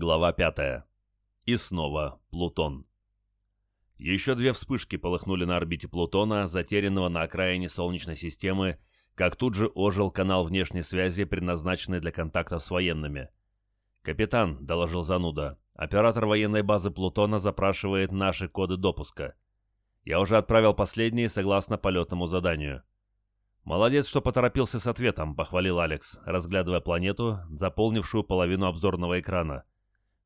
Глава 5. И снова Плутон. Еще две вспышки полыхнули на орбите Плутона, затерянного на окраине Солнечной системы, как тут же ожил канал внешней связи, предназначенный для контактов с военными. «Капитан», — доложил зануда, — «оператор военной базы Плутона запрашивает наши коды допуска. Я уже отправил последние согласно полетному заданию». «Молодец, что поторопился с ответом», — похвалил Алекс, разглядывая планету, заполнившую половину обзорного экрана.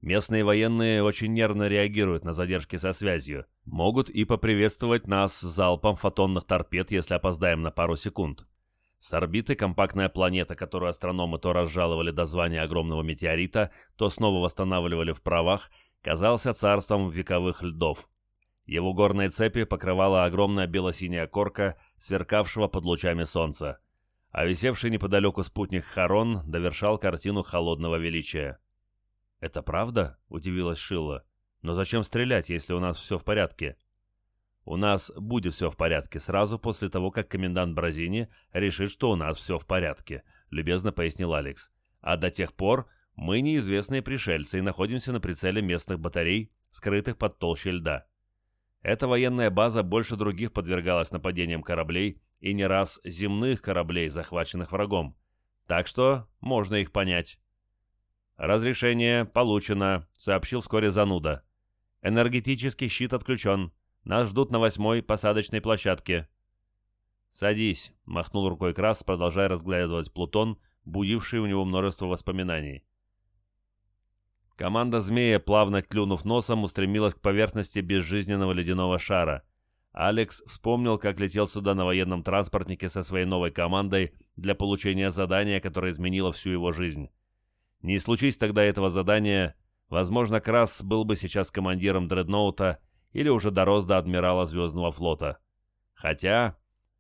Местные военные очень нервно реагируют на задержки со связью. Могут и поприветствовать нас залпом фотонных торпед, если опоздаем на пару секунд. С орбиты компактная планета, которую астрономы то разжаловали до звания огромного метеорита, то снова восстанавливали в правах, казался царством вековых льдов. Его горные цепи покрывала огромная бело-синяя корка, сверкавшего под лучами солнца. А висевший неподалеку спутник Харон довершал картину холодного величия. «Это правда?» — удивилась Шилла. «Но зачем стрелять, если у нас все в порядке?» «У нас будет все в порядке сразу после того, как комендант Бразини решит, что у нас все в порядке», — любезно пояснил Алекс. «А до тех пор мы неизвестные пришельцы и находимся на прицеле местных батарей, скрытых под толщей льда. Эта военная база больше других подвергалась нападениям кораблей и не раз земных кораблей, захваченных врагом. Так что можно их понять». «Разрешение получено», — сообщил вскоре зануда. «Энергетический щит отключен. Нас ждут на восьмой посадочной площадке». «Садись», — махнул рукой Крас, продолжая разглядывать Плутон, будивший у него множество воспоминаний. Команда змея, плавно клюнув носом, устремилась к поверхности безжизненного ледяного шара. Алекс вспомнил, как летел сюда на военном транспортнике со своей новой командой для получения задания, которое изменило всю его жизнь. Не случись тогда этого задания, возможно, Крас был бы сейчас командиром дредноута или уже дорос до адмирала Звездного флота. Хотя,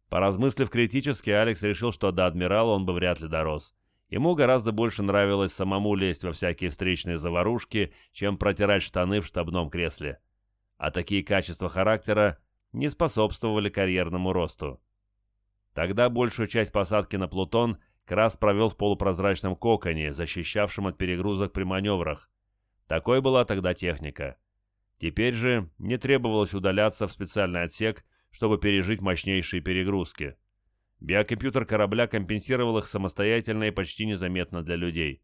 поразмыслив критически, Алекс решил, что до адмирала он бы вряд ли дорос. Ему гораздо больше нравилось самому лезть во всякие встречные заварушки, чем протирать штаны в штабном кресле. А такие качества характера не способствовали карьерному росту. Тогда большую часть посадки на Плутон – Крас провел в полупрозрачном коконе, защищавшем от перегрузок при маневрах. Такой была тогда техника. Теперь же не требовалось удаляться в специальный отсек, чтобы пережить мощнейшие перегрузки. Биокомпьютер корабля компенсировал их самостоятельно и почти незаметно для людей.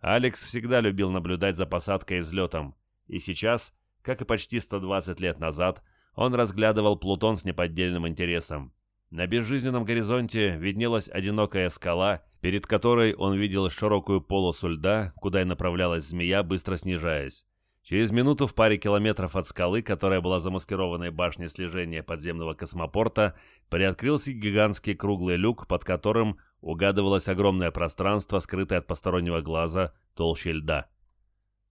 Алекс всегда любил наблюдать за посадкой и взлетом, и сейчас, как и почти 120 лет назад, он разглядывал Плутон с неподдельным интересом. На безжизненном горизонте виднелась одинокая скала, перед которой он видел широкую полосу льда, куда и направлялась змея, быстро снижаясь. Через минуту в паре километров от скалы, которая была замаскированной башней слежения подземного космопорта, приоткрылся гигантский круглый люк, под которым угадывалось огромное пространство, скрытое от постороннего глаза толще льда.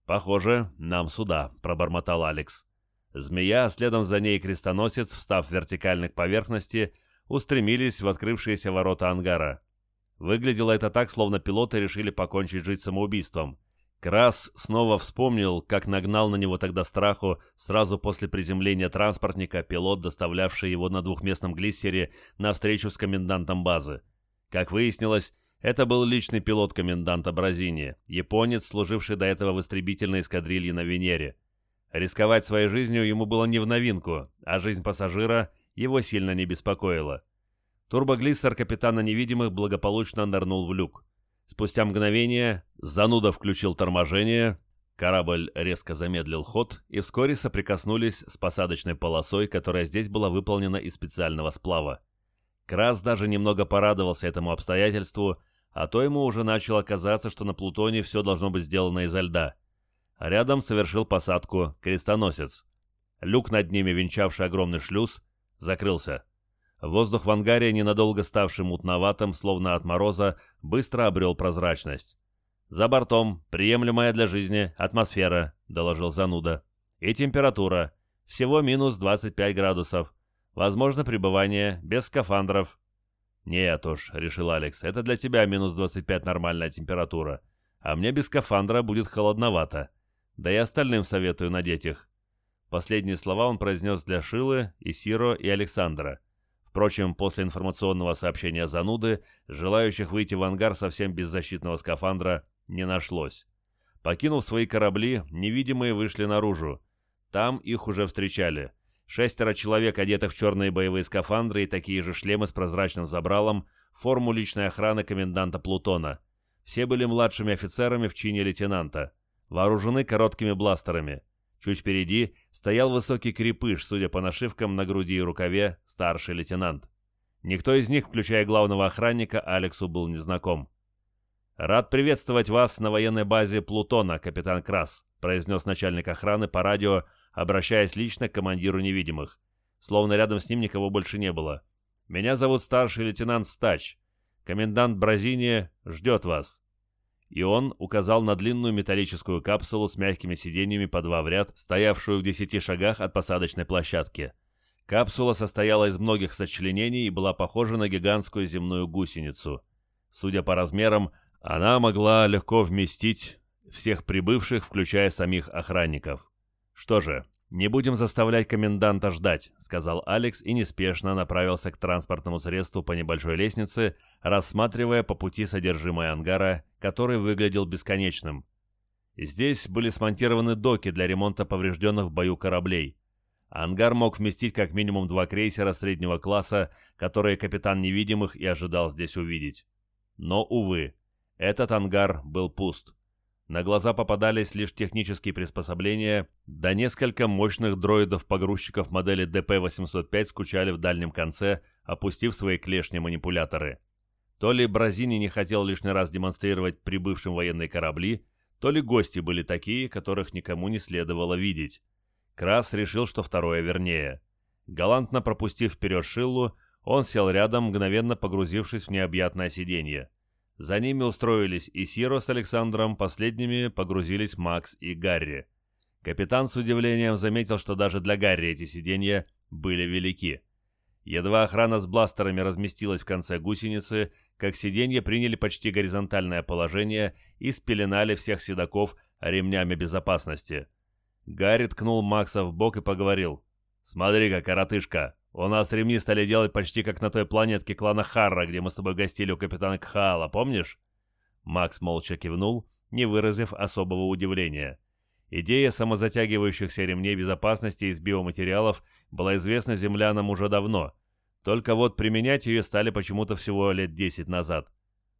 «Похоже, нам сюда», — пробормотал Алекс. Змея, а следом за ней крестоносец, встав вертикально к поверхности, — устремились в открывшиеся ворота ангара. Выглядело это так, словно пилоты решили покончить жизнь самоубийством. Крас снова вспомнил, как нагнал на него тогда страху сразу после приземления транспортника пилот, доставлявший его на двухместном глиссере на встречу с комендантом базы. Как выяснилось, это был личный пилот коменданта Бразини, японец, служивший до этого в истребительной эскадрилье на Венере. Рисковать своей жизнью ему было не в новинку, а жизнь пассажира его сильно не беспокоило. Турбоглиссер капитана невидимых благополучно нырнул в люк. Спустя мгновение зануда включил торможение, корабль резко замедлил ход и вскоре соприкоснулись с посадочной полосой, которая здесь была выполнена из специального сплава. Крас даже немного порадовался этому обстоятельству, а то ему уже начало казаться, что на Плутоне все должно быть сделано изо льда. Рядом совершил посадку крестоносец. Люк над ними, венчавший огромный шлюз, закрылся. Воздух в ангаре, ненадолго ставший мутноватым, словно от мороза, быстро обрел прозрачность. «За бортом, приемлемая для жизни, атмосфера», — доложил зануда. «И температура. Всего минус 25 градусов. Возможно пребывание без скафандров». «Нет уж», — решил Алекс, — «это для тебя минус 25 нормальная температура. А мне без скафандра будет холодновато. Да и остальным советую надеть их». Последние слова он произнес для Шилы, Исиро и Александра. Впрочем, после информационного сообщения зануды, желающих выйти в ангар совсем без защитного скафандра не нашлось. Покинув свои корабли, невидимые вышли наружу. Там их уже встречали. Шестеро человек, одетых в черные боевые скафандры и такие же шлемы с прозрачным забралом, форму личной охраны коменданта Плутона. Все были младшими офицерами в чине лейтенанта. Вооружены короткими бластерами. Чуть впереди стоял высокий крепыш, судя по нашивкам на груди и рукаве, старший лейтенант. Никто из них, включая главного охранника, Алексу был незнаком. «Рад приветствовать вас на военной базе Плутона, капитан Крас», произнес начальник охраны по радио, обращаясь лично к командиру невидимых. Словно рядом с ним никого больше не было. «Меня зовут старший лейтенант Стач. Комендант Бразини ждет вас». И он указал на длинную металлическую капсулу с мягкими сиденьями по два в ряд, стоявшую в десяти шагах от посадочной площадки. Капсула состояла из многих сочленений и была похожа на гигантскую земную гусеницу. Судя по размерам, она могла легко вместить всех прибывших, включая самих охранников. «Что же, не будем заставлять коменданта ждать», — сказал Алекс и неспешно направился к транспортному средству по небольшой лестнице, рассматривая по пути содержимое ангара, который выглядел бесконечным. Здесь были смонтированы доки для ремонта поврежденных в бою кораблей. Ангар мог вместить как минимум два крейсера среднего класса, которые капитан Невидимых и ожидал здесь увидеть. Но, увы, этот ангар был пуст. На глаза попадались лишь технические приспособления, да несколько мощных дроидов-погрузчиков модели ДП-805 скучали в дальнем конце, опустив свои клешни-манипуляторы. То ли Бразини не хотел лишний раз демонстрировать прибывшим военные корабли, то ли гости были такие, которых никому не следовало видеть. Крас решил, что второе вернее. Галантно пропустив вперед Шиллу, он сел рядом, мгновенно погрузившись в необъятное сиденье. За ними устроились и Сиро с Александром, последними погрузились Макс и Гарри. Капитан с удивлением заметил, что даже для Гарри эти сиденья были велики. Едва охрана с бластерами разместилась в конце гусеницы, как сиденья приняли почти горизонтальное положение и спеленали всех седаков ремнями безопасности. Гарри ткнул Макса в бок и поговорил. «Смотри-ка, коротышка, у нас ремни стали делать почти как на той планетке клана Харра, где мы с тобой гостили у капитана Кхаала, помнишь?» Макс молча кивнул, не выразив особого удивления. Идея самозатягивающихся ремней безопасности из биоматериалов была известна землянам уже давно, только вот применять ее стали почему-то всего лет 10 назад.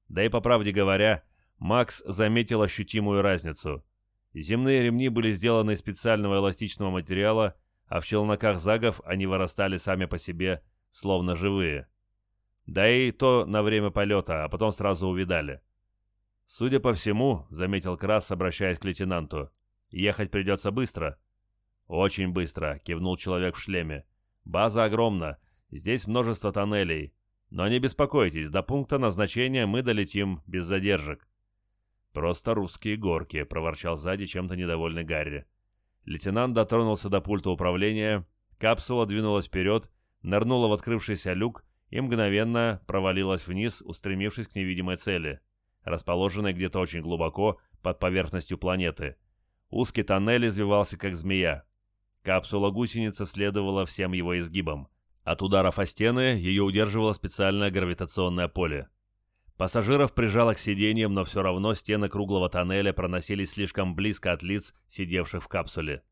Да и по правде говоря, Макс заметил ощутимую разницу. Земные ремни были сделаны из специального эластичного материала, а в челноках загов они вырастали сами по себе, словно живые. Да и то на время полета, а потом сразу увидали. «Судя по всему», — заметил Крас, обращаясь к лейтенанту, — «ехать придется быстро». «Очень быстро», — кивнул человек в шлеме. «База огромна, здесь множество тоннелей. Но не беспокойтесь, до пункта назначения мы долетим без задержек». «Просто русские горки», — проворчал сзади чем-то недовольный Гарри. Лейтенант дотронулся до пульта управления, капсула двинулась вперед, нырнула в открывшийся люк и мгновенно провалилась вниз, устремившись к невидимой цели, расположенной где-то очень глубоко под поверхностью планеты. Узкий тоннель извивался, как змея. Капсула-гусеница следовала всем его изгибам. От ударов о стены ее удерживало специальное гравитационное поле. Пассажиров прижало к сиденьям, но все равно стены круглого тоннеля проносились слишком близко от лиц, сидевших в капсуле.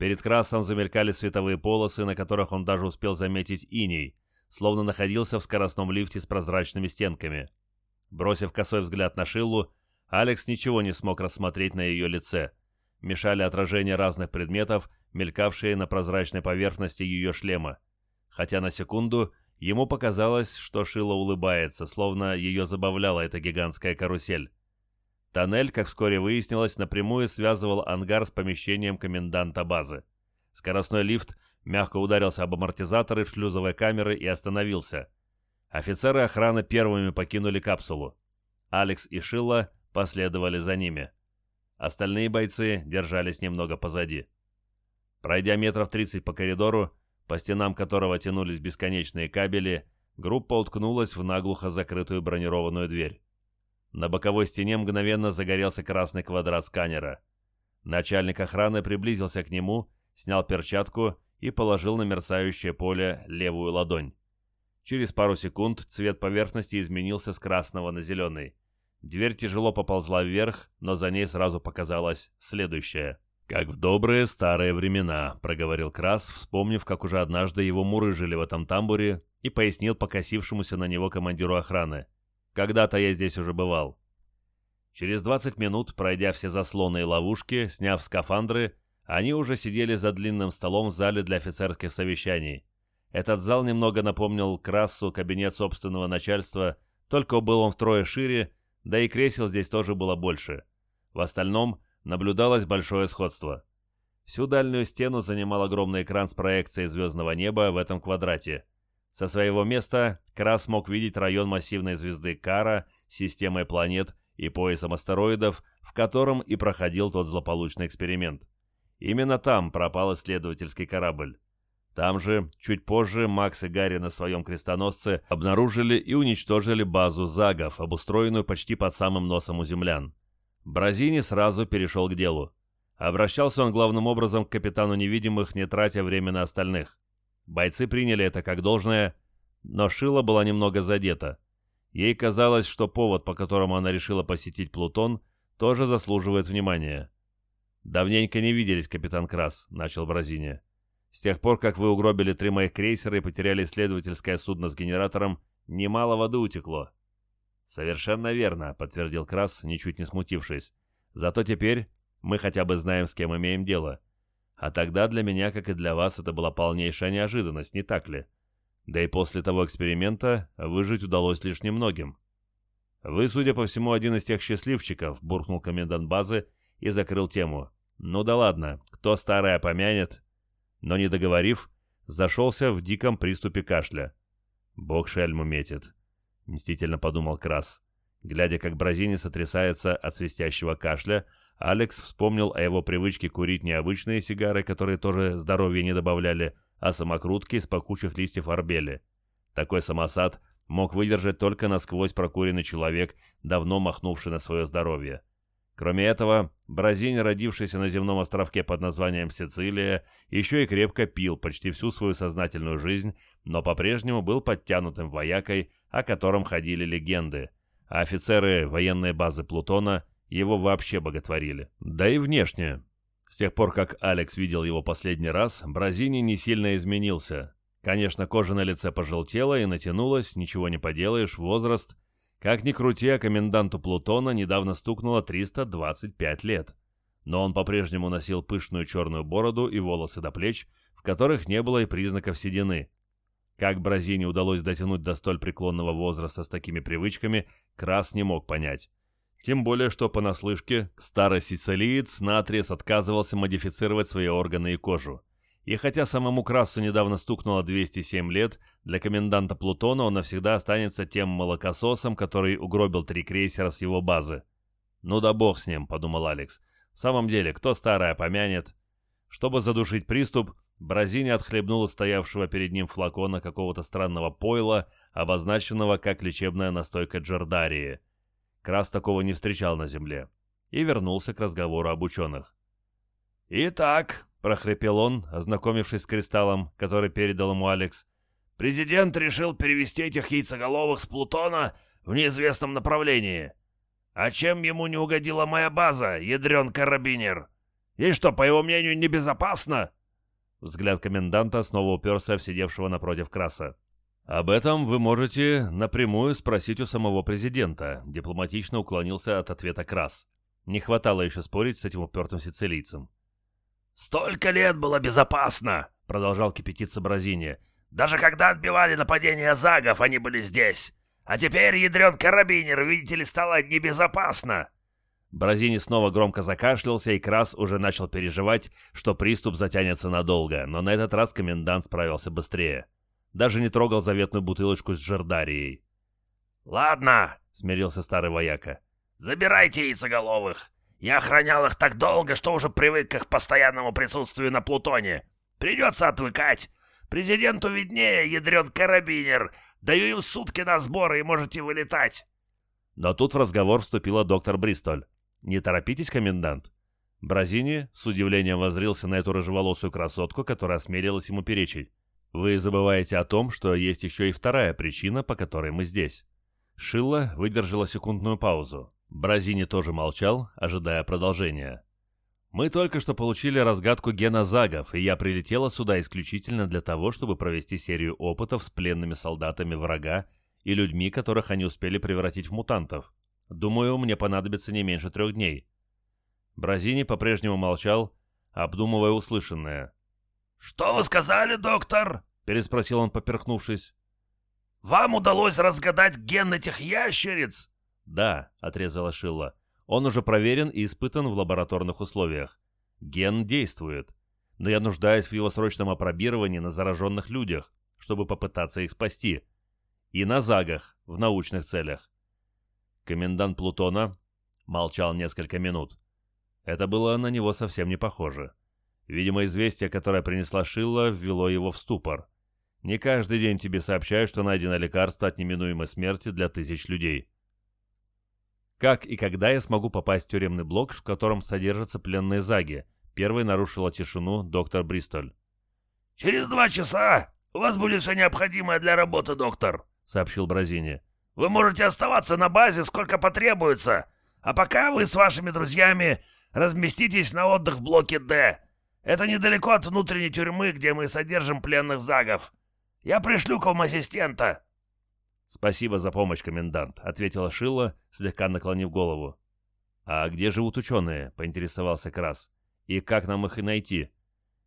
Перед Красом замелькали световые полосы, на которых он даже успел заметить иней, словно находился в скоростном лифте с прозрачными стенками. Бросив косой взгляд на Шиллу, Алекс ничего не смог рассмотреть на ее лице. Мешали отражения разных предметов, мелькавшие на прозрачной поверхности ее шлема. Хотя на секунду Ему показалось, что Шила улыбается, словно ее забавляла эта гигантская карусель. Тоннель, как вскоре выяснилось, напрямую связывал ангар с помещением коменданта базы. Скоростной лифт мягко ударился об амортизаторы шлюзовой камеры и остановился. Офицеры охраны первыми покинули капсулу. Алекс и Шилла последовали за ними. Остальные бойцы держались немного позади. Пройдя метров 30 по коридору, по стенам которого тянулись бесконечные кабели, группа уткнулась в наглухо закрытую бронированную дверь. На боковой стене мгновенно загорелся красный квадрат сканера. Начальник охраны приблизился к нему, снял перчатку и положил на мерцающее поле левую ладонь. Через пару секунд цвет поверхности изменился с красного на зеленый. Дверь тяжело поползла вверх, но за ней сразу показалось следующее. «Как в добрые старые времена», — проговорил Крас, вспомнив, как уже однажды его мурыжили в этом тамбуре, и пояснил покосившемуся на него командиру охраны. «Когда-то я здесь уже бывал». Через 20 минут, пройдя все заслоны и ловушки, сняв скафандры, они уже сидели за длинным столом в зале для офицерских совещаний. Этот зал немного напомнил Красу кабинет собственного начальства, только был он втрое шире, да и кресел здесь тоже было больше. В остальном наблюдалось большое сходство. Всю дальнюю стену занимал огромный экран с проекцией звездного неба в этом квадрате. Со своего места Крас мог видеть район массивной звезды Кара, системой планет и поясом астероидов, в котором и проходил тот злополучный эксперимент. Именно там пропал исследовательский корабль. Там же, чуть позже, Макс и Гарри на своем крестоносце обнаружили и уничтожили базу Загов, обустроенную почти под самым носом у землян. Бразини сразу перешел к делу. Обращался он главным образом к капитану невидимых, не тратя время на остальных. Бойцы приняли это как должное, но Шила была немного задета. Ей казалось, что повод, по которому она решила посетить Плутон, тоже заслуживает внимания. «Давненько не виделись, капитан Крас», — начал Бразиния. «С тех пор, как вы угробили три моих крейсера и потеряли исследовательское судно с генератором, немало воды утекло». «Совершенно верно», — подтвердил Крас, ничуть не смутившись. «Зато теперь мы хотя бы знаем, с кем имеем дело. А тогда для меня, как и для вас, это была полнейшая неожиданность, не так ли? Да и после того эксперимента выжить удалось лишь немногим». «Вы, судя по всему, один из тех счастливчиков», — буркнул комендант базы и закрыл тему. «Ну да ладно, кто старое помянет?» Но не договорив, зашелся в диком приступе кашля. «Бог шельму метит», — мстительно подумал Крас. Глядя, как Бразини сотрясается от свистящего кашля, Алекс вспомнил о его привычке курить не обычные сигары, которые тоже здоровья не добавляли, а самокрутки из пахучих листьев арбели. Такой самосад мог выдержать только насквозь прокуренный человек, давно махнувший на свое здоровье. Кроме этого, Бразинь, родившийся на земном островке под названием Сицилия, еще и крепко пил почти всю свою сознательную жизнь, но по-прежнему был подтянутым воякой, о котором ходили легенды, а офицеры военной базы Плутона его вообще боготворили. Да и внешне. С тех пор, как Алекс видел его последний раз, Бразини не сильно изменился. Конечно, кожа на лице пожелтела и натянулась, ничего не поделаешь, возраст – как ни крути, а коменданту Плутона недавно стукнуло 325 лет. Но он по-прежнему носил пышную черную бороду и волосы до плеч, в которых не было и признаков седины. Как Бразине удалось дотянуть до столь преклонного возраста с такими привычками, Крас не мог понять. Тем более, что понаслышке старый сицилиец наотрез отказывался модифицировать свои органы и кожу. И хотя самому Красу недавно стукнуло 207 лет, для коменданта Плутона он навсегда останется тем молокососом, который угробил три крейсера с его базы. «Ну да бог с ним», — подумал Алекс. «В самом деле, кто старое помянет?» Чтобы задушить приступ, Бразини отхлебнул стоявшего перед ним флакона какого-то странного пойла, обозначенного как лечебная настойка Джордарии. Крас такого не встречал на Земле. И вернулся к разговору об ученых. «Итак», — прохрипел он, ознакомившись с кристаллом, который передал ему Алекс. «Президент решил перевести этих яйцеголовых с Плутона в неизвестном направлении. А чем ему не угодила моя база, ядрен карабинер? И что, по его мнению, небезопасно?» Взгляд коменданта снова уперся в сидевшего напротив Краса. «Об этом вы можете напрямую спросить у самого президента», — дипломатично уклонился от ответа Крас. Не хватало еще спорить с этим упертым сицилийцем. «Столько лет было безопасно!» — продолжал кипятиться Бразиния. «Даже когда отбивали нападение загов, они были здесь. А теперь, ядрен карабинер, видите ли, стало небезопасно!» Бразини снова громко закашлялся, и Крас уже начал переживать, что приступ затянется надолго, но на этот раз комендант справился быстрее. Даже не трогал заветную бутылочку с джердарией. «Ладно», — смирился старый вояка, — «забирайте яйцеголовых. Я охранял их так долго, что уже привык к их постоянному присутствию на Плутоне. Придется отвыкать. Президенту виднее, ядрен карабинер. Даю им сутки на сборы, и можете вылетать. Но тут в разговор вступила доктор Бристоль. «Не торопитесь, комендант». Бразини с удивлением воззрился на эту рыжеволосую красотку, которая осмелилась ему перечить. «Вы забываете о том, что есть еще и вторая причина, по которой мы здесь. Шилла выдержала секундную паузу. Бразини тоже молчал, ожидая продолжения. «Мы только что получили разгадку гена загов, и я прилетела сюда исключительно для того, чтобы провести серию опытов с пленными солдатами врага и людьми, которых они успели превратить в мутантов. Думаю, мне понадобится не меньше трех дней». Бразини по-прежнему молчал, обдумывая услышанное. «Что вы сказали, доктор?» — переспросил он, поперхнувшись. «Вам удалось разгадать ген этих ящериц?» «Да», — отрезала Шилла. «Он уже проверен и испытан в лабораторных условиях. Ген действует, но я нуждаюсь в его срочном опробировании на зараженных людях, чтобы попытаться их спасти. И на загах, в научных целях». Комендант Плутона молчал несколько минут. Это было на него совсем не похоже. Видимо, известие, которое принесла Шилла, ввело его в ступор. Не каждый день тебе сообщают, что найдено лекарство от неминуемой смерти для тысяч людей. Как и когда я смогу попасть в тюремный блок, в котором содержатся пленные заги? Первый нарушила тишину доктор Бристоль. «Через два часа у вас будет все необходимое для работы, доктор», — сообщил Бразини. «Вы можете оставаться на базе, сколько потребуется, а пока вы с вашими друзьями разместитесь на отдых в блоке «Д». Это недалеко от внутренней тюрьмы, где мы содержим пленных загов. Я пришлю к вам ассистента». «Спасибо за помощь, комендант», — ответила Шилла, слегка наклонив голову. «А где живут ученые?» — поинтересовался Крас. «И как нам их и найти?»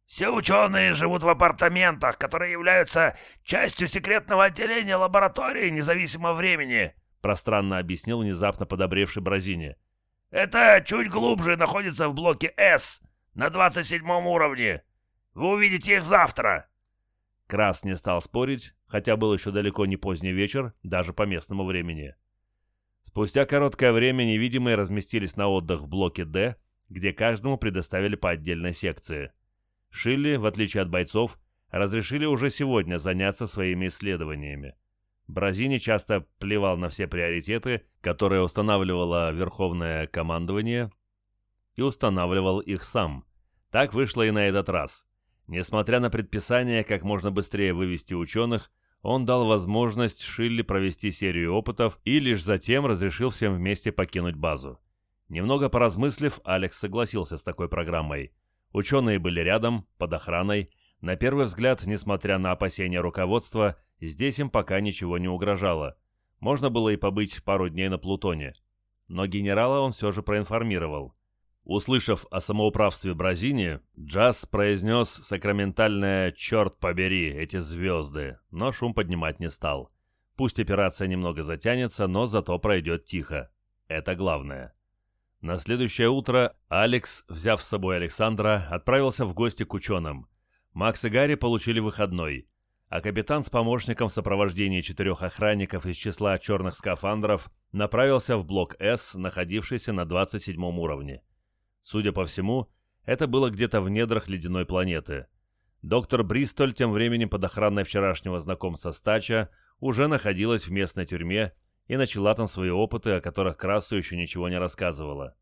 «Все ученые живут в апартаментах, которые являются частью секретного отделения лаборатории независимого времени», — пространно объяснил внезапно подобревший Бразини. «Это чуть глубже находится в блоке «С», на 27 уровне. Вы увидите их завтра. Крас не стал спорить, хотя был еще далеко не поздний вечер, даже по местному времени. Спустя короткое время невидимые разместились на отдых в блоке «Д», где каждому предоставили по отдельной секции. Шилли, в отличие от бойцов, разрешили уже сегодня заняться своими исследованиями. Бразини часто плевал на все приоритеты, которые устанавливало Верховное командование, и устанавливал их сам. Так вышло и на этот раз. Несмотря на предписание как можно быстрее вывести ученых, он дал возможность Шилли провести серию опытов и лишь затем разрешил всем вместе покинуть базу. Немного поразмыслив, Алекс согласился с такой программой. Ученые были рядом, под охраной. На первый взгляд, несмотря на опасения руководства, здесь им пока ничего не угрожало. Можно было и побыть пару дней на Плутоне. Но генерала он все же проинформировал. Услышав о самоуправстве Бразини, Джаз произнес сакраментальное «Черт побери, эти звезды», но шум поднимать не стал. Пусть операция немного затянется, но зато пройдет тихо. Это главное. На следующее утро Алекс, взяв с собой Александра, отправился в гости к ученым. Макс и Гарри получили выходной, а капитан с помощником в сопровождении четырех охранников из числа черных скафандров направился в блок «С», находившийся на 27 уровне. Судя по всему, это было где-то в недрах ледяной планеты. Доктор Бристоль тем временем под охраной вчерашнего знакомца Стача уже находилась в местной тюрьме и начала там свои опыты, о которых Красу еще ничего не рассказывала.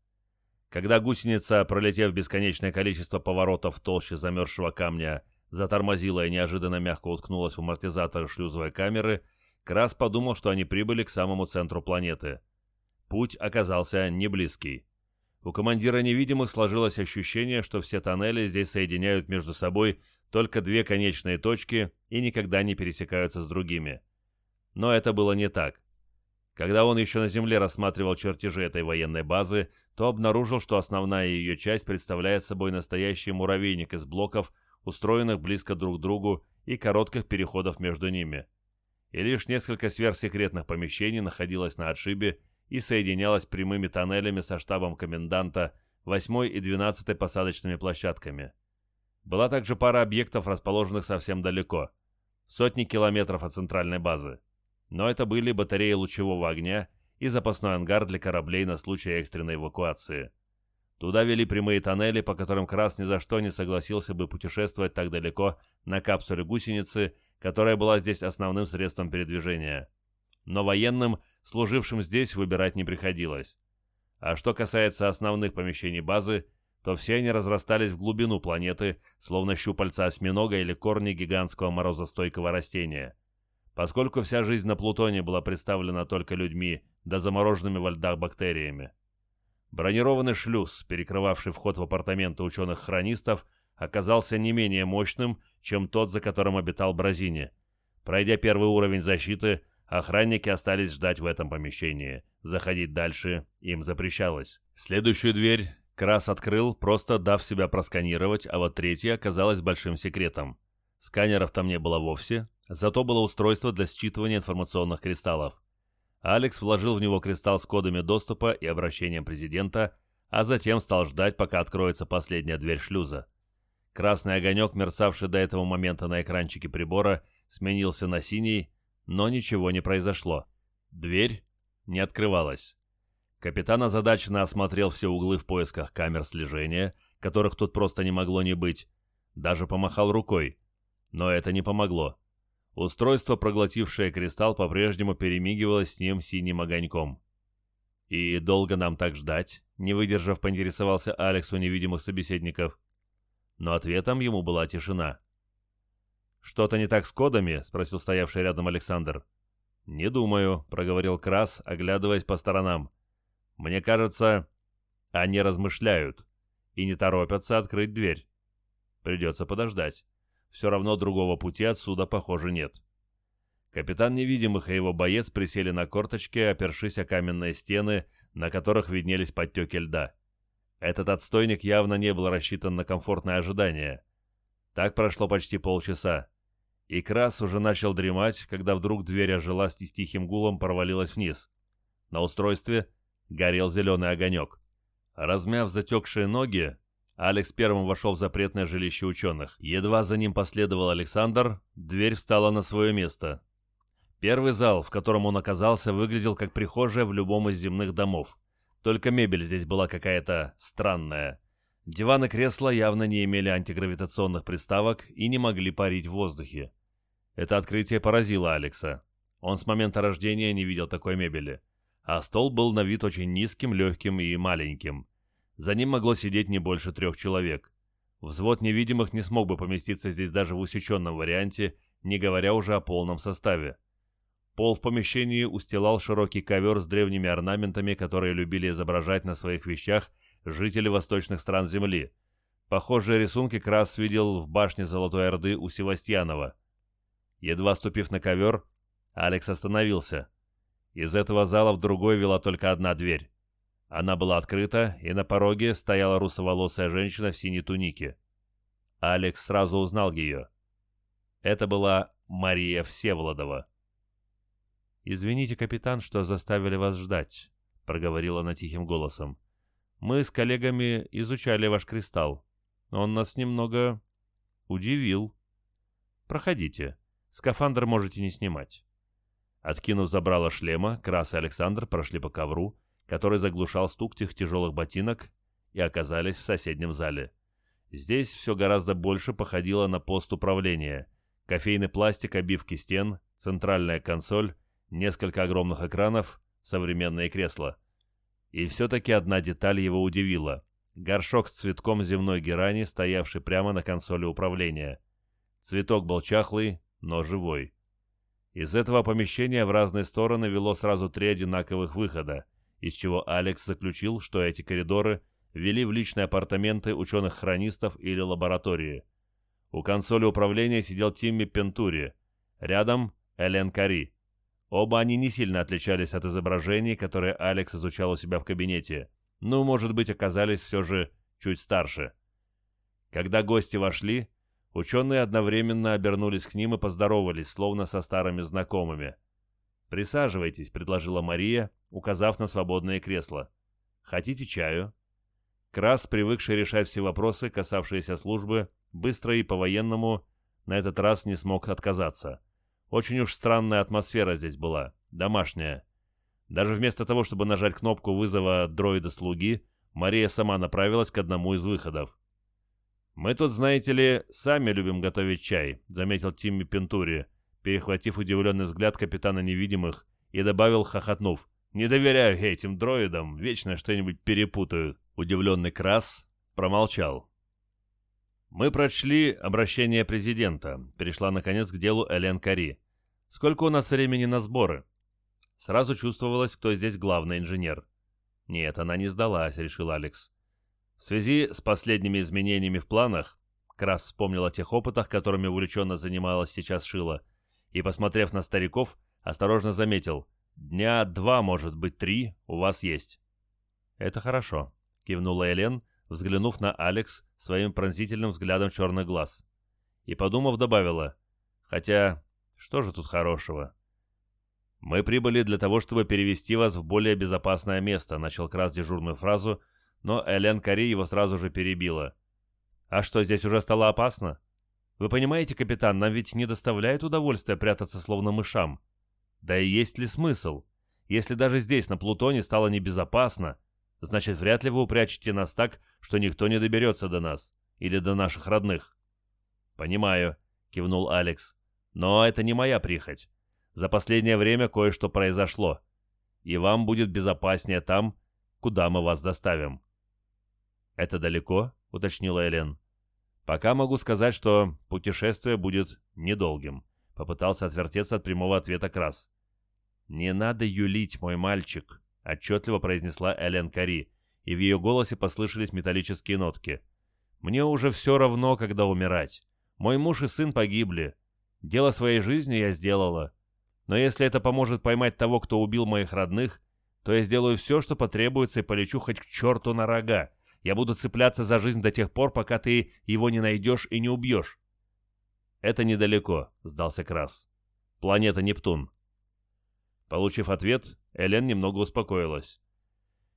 Когда гусеница, пролетев бесконечное количество поворотов в толще замерзшего камня, затормозила и неожиданно мягко уткнулась в амортизатор шлюзовой камеры, Крас подумал, что они прибыли к самому центру планеты. Путь оказался не близкий. У командира невидимых сложилось ощущение, что все тоннели здесь соединяют между собой только две конечные точки и никогда не пересекаются с другими. Но это было не так. Когда он еще на Земле рассматривал чертежи этой военной базы, то обнаружил, что основная ее часть представляет собой настоящий муравейник из блоков, устроенных близко друг к другу и коротких переходов между ними. И лишь несколько сверхсекретных помещений находилось на отшибе и соединялась прямыми тоннелями со штабом коменданта 8 и 12 посадочными площадками. Была также пара объектов, расположенных совсем далеко, сотни километров от центральной базы. Но это были батареи лучевого огня и запасной ангар для кораблей на случай экстренной эвакуации. Туда вели прямые тоннели, по которым Крас ни за что не согласился бы путешествовать так далеко на капсуле гусеницы, которая была здесь основным средством передвижения но военным, служившим здесь, выбирать не приходилось. А что касается основных помещений базы, то все они разрастались в глубину планеты, словно щупальца осьминога или корни гигантского морозостойкого растения. поскольку вся жизнь на Плутоне была представлена только людьми да замороженными во льдах бактериями. Бронированный шлюз, перекрывавший вход в апартаменты ученых-хронистов, оказался не менее мощным, чем тот, за которым обитал Бразини. Пройдя первый уровень защиты, охранники остались ждать в этом помещении. Заходить дальше им запрещалось. Следующую дверь Крас открыл, просто дав себя просканировать, а вот третья оказалась большим секретом. Сканеров там не было вовсе, зато было устройство для считывания информационных кристаллов. Алекс вложил в него кристалл с кодами доступа и обращением президента, а затем стал ждать, пока откроется последняя дверь шлюза. Красный огонек, мерцавший до этого момента на экранчике прибора, сменился на синий, но ничего не произошло. Дверь не открывалась. Капитан озадаченно осмотрел все углы в поисках камер слежения, которых тут просто не могло не быть. Даже помахал рукой. Но это не помогло. Устройство, проглотившее кристалл, по-прежнему перемигивало с ним синим огоньком. «И долго нам так ждать?» — не выдержав, поинтересовался Алекс у невидимых собеседников. Но ответом ему была тишина. «Что-то не так с кодами?» — спросил стоявший рядом Александр. «Не думаю», — проговорил Крас, оглядываясь по сторонам. Мне кажется, они размышляют и не торопятся открыть дверь. Придется подождать. Все равно другого пути отсюда, похоже, нет. Капитан Невидимых и его боец присели на корточки, опершись о каменные стены, на которых виднелись подтеки льда. Этот отстойник явно не был рассчитан на комфортное ожидание. Так прошло почти полчаса. И Крас уже начал дремать, когда вдруг дверь ожила с тихим гулом провалилась вниз. На устройстве горел зеленый огонек. Размяв затекшие ноги, Алекс первым вошел в запретное жилище ученых. Едва за ним последовал Александр, дверь встала на свое место. Первый зал, в котором он оказался, выглядел как прихожая в любом из земных домов. Только мебель здесь была какая-то странная. Диван и кресла явно не имели антигравитационных приставок и не могли парить в воздухе. Это открытие поразило Алекса. Он с момента рождения не видел такой мебели а стол был на вид очень низким, легким и маленьким. За ним могло сидеть не больше трех человек. Взвод невидимых не смог бы поместиться здесь даже в усеченном варианте, не говоря уже о полном составе. Пол в помещении устилал широкий ковер с древними орнаментами, которые любили изображать на своих вещах жители восточных стран Земли. Похожие рисунки Крас видел в башне Золотой Орды у Севастьянова. Едва ступив на ковер, Алекс остановился – из этого зала в другой вела только одна дверь. Она была открыта, и на пороге стояла русоволосая женщина в синей тунике. Алекс сразу узнал ее. Это была Мария Всеволодова. «Извините, капитан, что заставили вас ждать», — проговорила она тихим голосом. «Мы с коллегами изучали ваш кристалл. Он нас немного удивил. Проходите. Скафандр можете не снимать». Откинув забрало шлема, Крас и Александр прошли по ковру, который заглушал стук тех тяжелых ботинок, и оказались в соседнем зале. Здесь все гораздо больше походило на пост управления. Кофейный пластик обивки стен, центральная консоль, несколько огромных экранов, современные кресла. И все-таки одна деталь его удивила. Горшок с цветком земной герани, стоявший прямо на консоли управления. Цветок был чахлый, но живой. Из этого помещения в разные стороны вело сразу три одинаковых выхода, из чего Алекс заключил, что эти коридоры вели в личные апартаменты ученых-хронистов или лаборатории. У консоли управления сидел Тимми Пентури, рядом Элен Кари. Оба они не сильно отличались от изображений, которые Алекс изучал у себя в кабинете, но, может быть, оказались все же чуть старше. Когда гости вошли, Ученые одновременно обернулись к ним и поздоровались, словно со старыми знакомыми. «Присаживайтесь», — предложила Мария, указав на свободное кресло. «Хотите чаю?» Крас, привыкший решать все вопросы, касавшиеся службы, быстро и по-военному, на этот раз не смог отказаться. Очень уж странная атмосфера здесь была, домашняя. Даже вместо того, чтобы нажать кнопку вызова дроида-слуги, Мария сама направилась к одному из выходов. «Мы тут, знаете ли, сами любим готовить чай», — заметил Тимми Пентури, перехватив удивленный взгляд капитана невидимых и добавил, хохотнув. «Не доверяю этим дроидам, вечно что-нибудь перепутают». Удивленный Крас промолчал. «Мы прочли обращение президента», — перешла наконец к делу Элен Кари. Сколько у нас времени на сборы? Сразу чувствовалось, кто здесь главный инженер. Нет, она не сдалась, решил Алекс. В связи с последними изменениями в планах, Крас вспомнил о тех опытах, которыми увлеченно занималась сейчас Шила, и, посмотрев на стариков, осторожно заметил, «Дня два, может быть, три у вас есть». «Это хорошо», — кивнула Элен, взглянув на Алекс своим пронзительным взглядом черных глаз. И, подумав, добавила, «Хотя, что же тут хорошего?» «Мы прибыли для того, чтобы перевести вас в более безопасное место», — начал Крас дежурную фразу, но Элен Кари его сразу же перебила. «А что, здесь уже стало опасно? Вы понимаете, капитан, нам ведь не доставляет удовольствия прятаться словно мышам. Да и есть ли смысл? Если даже здесь, на Плутоне, стало небезопасно, значит, вряд ли вы упрячете нас так, что никто не доберется до нас или до наших родных». «Понимаю», — кивнул Алекс. «Но это не моя прихоть. За последнее время кое-что произошло, и вам будет безопаснее там, куда мы вас доставим». «Это далеко?» — уточнила Элен. «Пока могу сказать, что путешествие будет недолгим», — попытался отвертеться от прямого ответа Крас. «Не надо юлить, мой мальчик», — отчетливо произнесла Элен Кари, и в ее голосе послышались металлические нотки. «Мне уже все равно, когда умирать. Мой муж и сын погибли. Дело своей жизни я сделала. Но если это поможет поймать того, кто убил моих родных, то я сделаю все, что потребуется, и полечу хоть к черту на рога. Я буду цепляться за жизнь до тех пор, пока ты его не найдешь и не убьешь. Это недалеко, сдался Крас. Планета Нептун. Получив ответ, Элен немного успокоилась.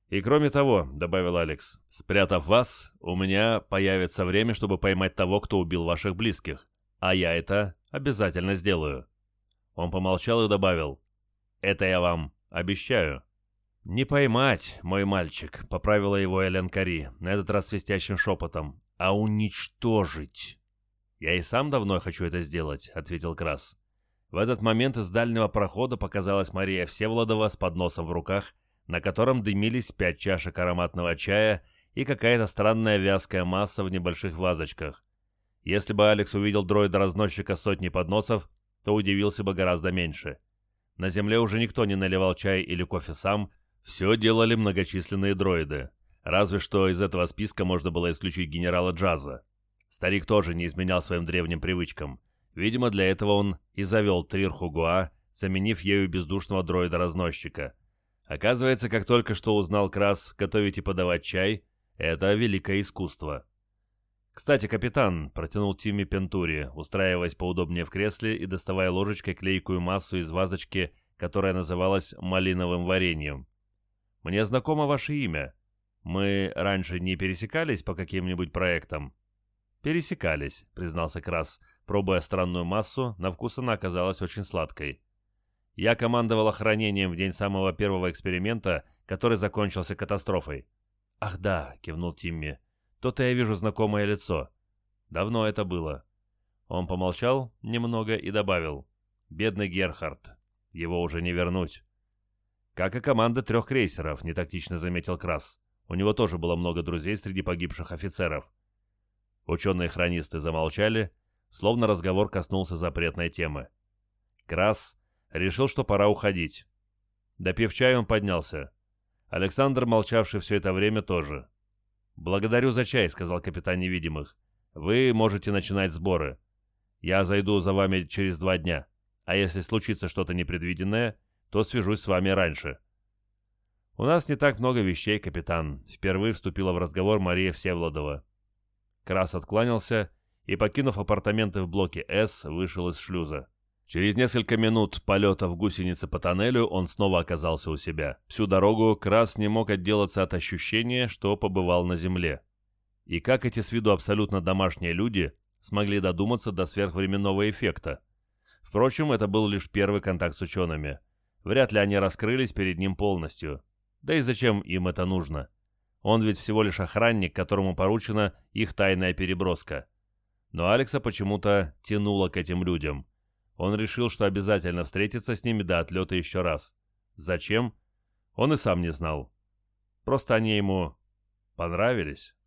«И кроме того», — добавил Алекс, — «спрятав вас, у меня появится время, чтобы поймать того, кто убил ваших близких. А я это обязательно сделаю». Он помолчал и добавил, «Это я вам обещаю». «Не поймать, мой мальчик», — поправила его Элен Кари, на этот раз свистящим шепотом, — «а уничтожить». «Я и сам давно хочу это сделать», — ответил Крас. В этот момент из дальнего прохода показалась Мария Всеволодова с подносом в руках, на котором дымились пять чашек ароматного чая и какая-то странная вязкая масса в небольших вазочках. Если бы Алекс увидел дроида-разносчика сотни подносов, то удивился бы гораздо меньше. На Земле уже никто не наливал чай или кофе сам, все делали многочисленные дроиды. Разве что из этого списка можно было исключить генерала Джаза. Старик тоже не изменял своим древним привычкам. Видимо, для этого он и завел Трир Хугуа, заменив ею бездушного дроида-разносчика. Оказывается, как только что узнал Крас готовить и подавать чай, это великое искусство. «Кстати, капитан», — протянул Тимми Пентури, устраиваясь поудобнее в кресле и доставая ложечкой клейкую массу из вазочки, которая называлась малиновым вареньем. Мне знакомо ваше имя. Мы раньше не пересекались по каким-нибудь проектам?» «Пересекались», — признался Крас, пробуя странную массу, на вкус она оказалась очень сладкой. «Я командовал охранением в день самого первого эксперимента, который закончился катастрофой». «Ах да», — кивнул Тимми, — «то-то я вижу знакомое лицо. Давно это было». Он помолчал немного и добавил. «Бедный Герхард. Его уже не вернуть». «Как и команда трех крейсеров», — нетактично заметил Крас. У него тоже было много друзей среди погибших офицеров. Ученые-хронисты замолчали, словно разговор коснулся запретной темы. Крас решил, что пора уходить. Допив чай, он поднялся. Александр, молчавший все это время, тоже. «Благодарю за чай», — сказал капитан невидимых. «Вы можете начинать сборы. Я зайду за вами через два дня. А если случится что-то непредвиденное, то свяжусь с вами раньше». «У нас не так много вещей, капитан», — впервые вступила в разговор Мария Всеволодова. Крас откланялся и, покинув апартаменты в блоке «С», вышел из шлюза. Через несколько минут полета в гусенице по тоннелю он снова оказался у себя. Всю дорогу Крас не мог отделаться от ощущения, что побывал на Земле. И как эти с виду абсолютно домашние люди смогли додуматься до сверхвременного эффекта? Впрочем, это был лишь первый контакт с учеными. Вряд ли они раскрылись перед ним полностью. Да и зачем им это нужно? Он ведь всего лишь охранник, которому поручена их тайная переброска. Но Алекса почему-то тянуло к этим людям. Он решил, что обязательно встретится с ними до отлета еще раз. Зачем? Он и сам не знал. Просто они ему понравились.